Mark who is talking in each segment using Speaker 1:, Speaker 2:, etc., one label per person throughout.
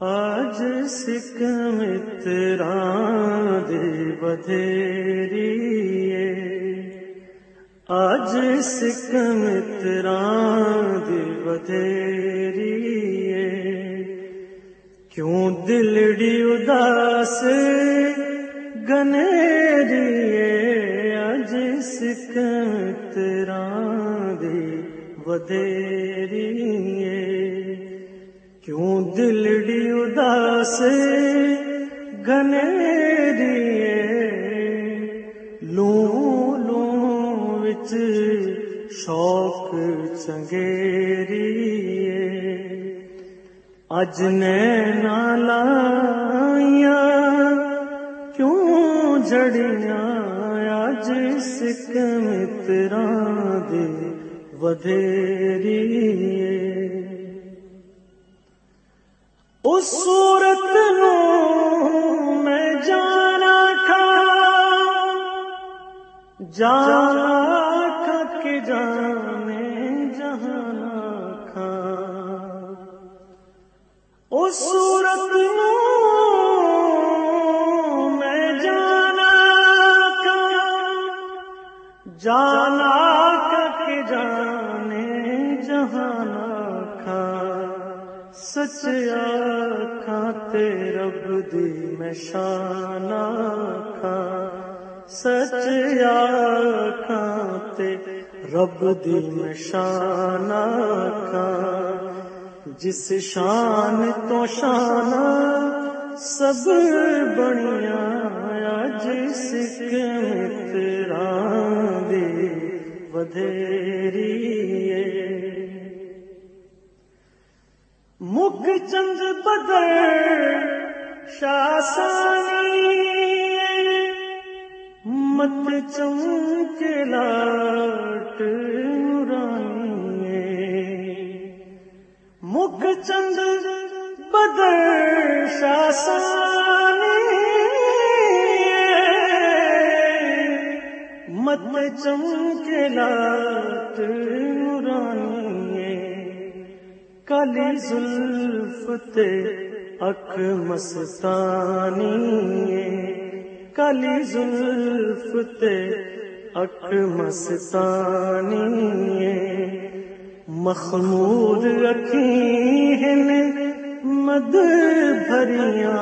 Speaker 1: آج سکھ متران دے بدھیری آج سکھ متران دے بدھیری کیوں دلڑی اداس گنیری آج سکھ متران دے بدھیری کیوں دلڑی اداس گنیری لوں لوں وچ شوق چنگیری اج نینا کیوں جڑیاں؟ اج سکھ متراں دے ودھیری اس صورت نو میں جانا کھا جانا کھا کے جانے جہانا کھا اس صورت نو میں جانا کھا جانا کھا کے جانے جہانا کھا سچیا کھاتے رب دی میں شانا کھا سچیا کھاتے رب دی میں شانا کھا جس شان تو شانا سب بنیا جس تیرا دی۔ ودھیری مت چمک لاٹ مکھ چند بدر شاسانی مت چمک لاٹ کالی زلف تے اک مستانی کلی زلف تے اک مستانی مخمور رکھی ہیں مد بھریاں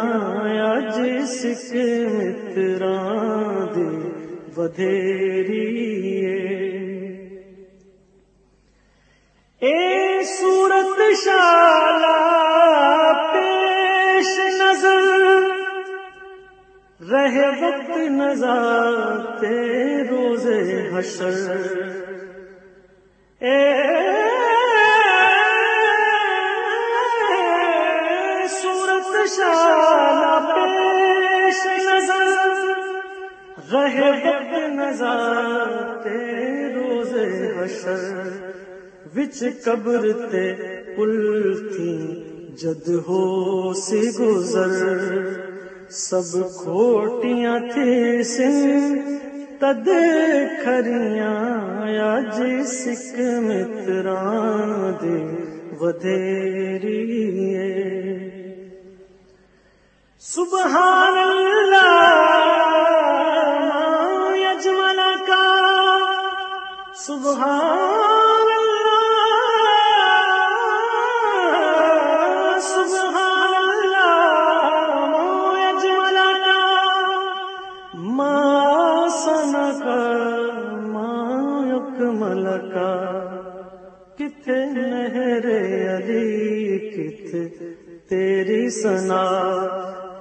Speaker 1: اج سکھ متران دے ودھیری رہے وقت نظر روز حشر۔ اے صورت شالا پیش نظر۔ رہے وقت نظر روز حشر۔ وچ قبر تے پل تھی جد ہو سی گزر۔ سب کھوٹیاں تھے سن تد کھریاں اج سکھ متران دے ودھیری سبحان اللہ یجمل کا۔ سبحان مہر علی کت تیری سنا،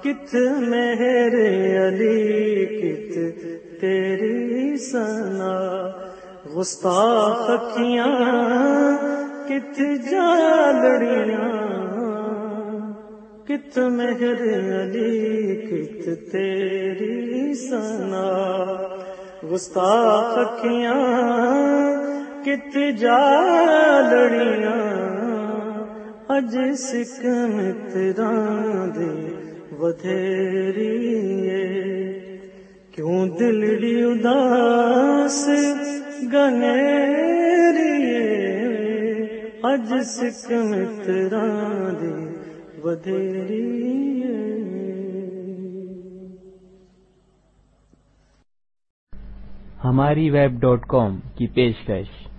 Speaker 1: کت مہر علی کت تیری سنا۔ گستاخیاں کت جالڑیاں، کت مہر علی کت تیری سنا۔ گستاخیاں کت جالڑیاں، اج سکھ متران دے ودھیری کیوں دلڑی اداس گنیری اج سکھ متران دی ودھیری
Speaker 2: ہماری ویب ڈاٹ کام کی پیشکش۔